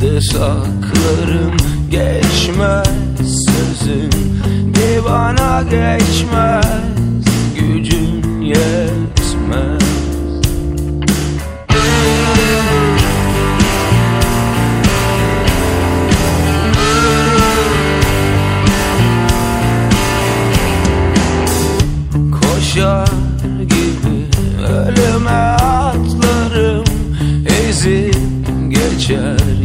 Nerede saklarım geçmez sözüm. Divana geçmez gücün yetmez. Koşar gibi ölüme atlarım ezip geçer.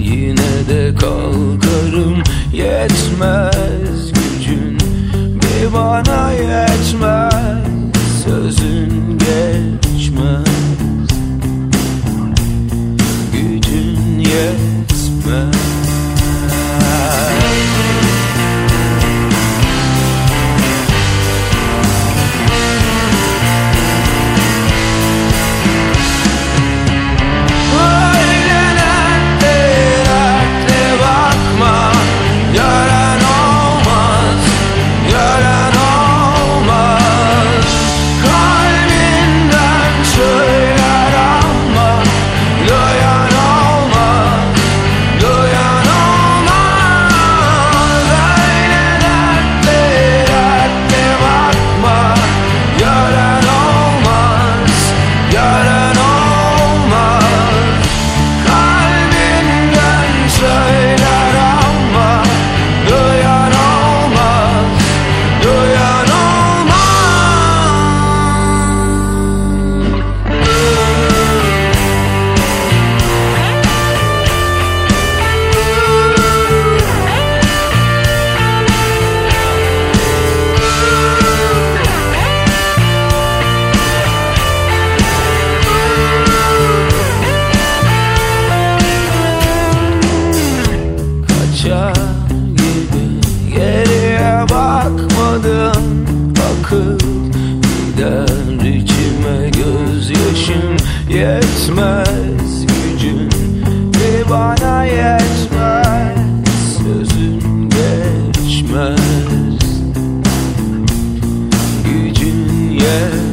parça gibi Geriye bakmadım. Akıl gider içime Gözyaşım yetmez. Gücün bir bana yetmez. Sözün geçmez. Gücün yetmez